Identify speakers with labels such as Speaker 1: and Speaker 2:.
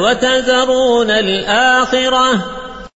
Speaker 1: وتذرون الآخرة.